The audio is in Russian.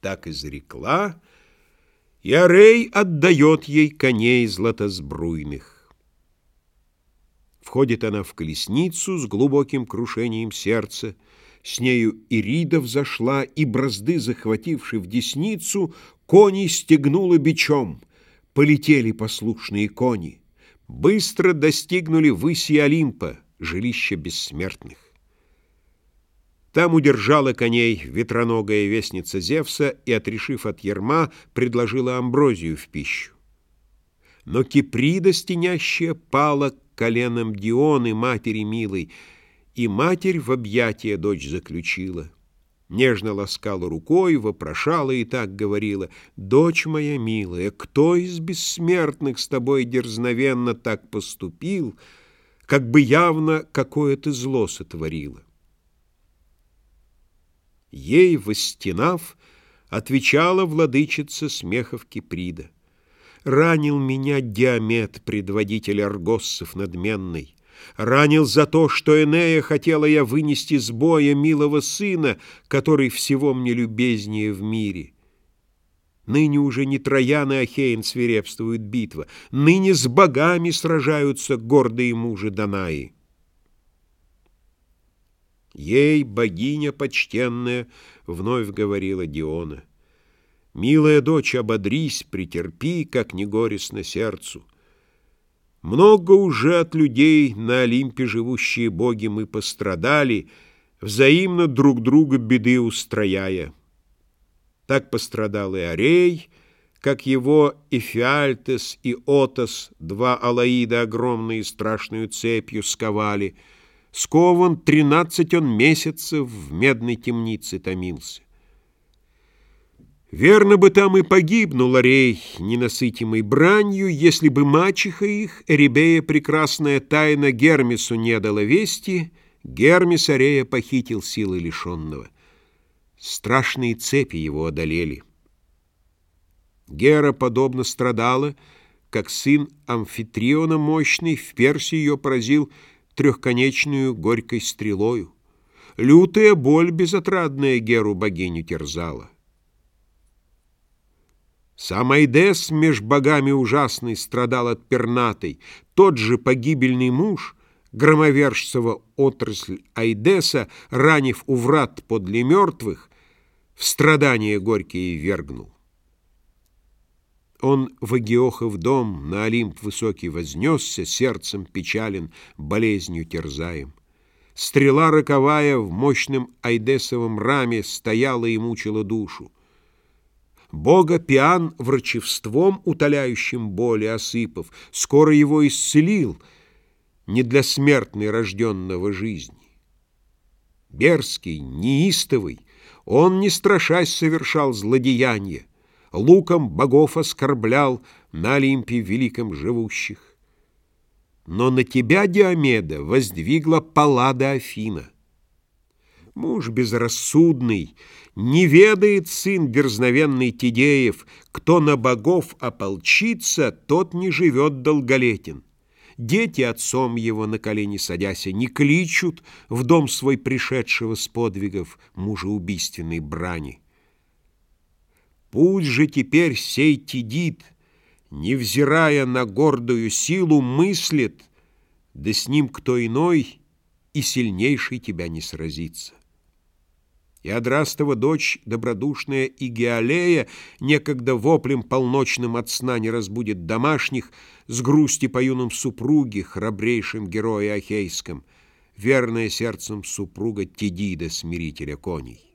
Так изрекла, и Арей отдает ей коней златосбруйных. Входит она в колесницу с глубоким крушением сердца, с нею Ирида взошла, и бразды, захвативши в десницу, кони стегнула бичом. Полетели послушные кони. Быстро достигнули выси Олимпа, жилища бессмертных. Там удержала коней ветроногая вестница Зевса и, отрешив от ерма, предложила амброзию в пищу. Но Киприда стенящая пала к коленам Дионы, матери милой, и матерь в объятия дочь заключила. Нежно ласкала рукой, вопрошала и так говорила, «Дочь моя милая, кто из бессмертных с тобой дерзновенно так поступил, как бы явно какое-то зло сотворила?» Ей, восстенав, отвечала владычица смехов Киприда. «Ранил меня Диамет, предводитель аргоссов надменный, Ранил за то, что Энея хотела я вынести с боя милого сына, который всего мне любезнее в мире. Ныне уже не Троян и Ахейн свирепствует битва, ныне с богами сражаются гордые мужи Данаи. Ей, богиня почтенная, вновь говорила Диона, «Милая дочь, ободрись, претерпи, как не горестно сердцу». Много уже от людей на Олимпе живущие боги мы пострадали, взаимно друг друга беды устрояя. Так пострадал и Арей, как его Эфиальтес и Отос, два Алаида огромные страшную цепью сковали. Скован тринадцать он месяцев в медной темнице томился. Верно бы там и погибнул Арей, ненасытимый бранью, если бы мачеха их, Эребея прекрасная тайна Гермесу не дала вести, Гермес Арея похитил силы лишенного. Страшные цепи его одолели. Гера подобно страдала, как сын Амфитриона мощный в Персии ее поразил трехконечную горькой стрелою. Лютая боль безотрадная Геру богиню терзала. Сам Айдес меж богами ужасный страдал от пернатой, тот же погибельный муж, громовержцева отрасль Айдеса, ранив у врат подле мертвых, в страдания горькие вергнул. Он в Агиохов дом на Олимп высокий вознесся, сердцем печален, болезнью терзаем. Стрела роковая в мощном айдесовом раме стояла и мучила душу. Бога пиан врачевством, утоляющим боли осыпав, скоро его исцелил, не для смертной рожденного жизни. Берский, неистовый, он, не страшась, совершал злодеяние, луком богов оскорблял на Олимпе великом живущих. Но на тебя, Диомеда, воздвигла Паллада Афина. Муж безрассудный, не ведает сын дерзновенный Тидеев, кто на богов ополчится, тот не живет долголетен. Дети отцом его на колени садяся не кличут в дом свой пришедшего с подвигов мужеубийственной брани. Пусть же теперь сей Тидит, невзирая на гордую силу, мыслит, да с ним кто иной и сильнейший тебя не сразится. И Адрастова дочь, добродушная и Геолея, некогда воплем полночным от сна не разбудит домашних, с грусти по юным супруге, храбрейшим герое Ахейском, верное сердцем супруга Тедида, смирителя коней.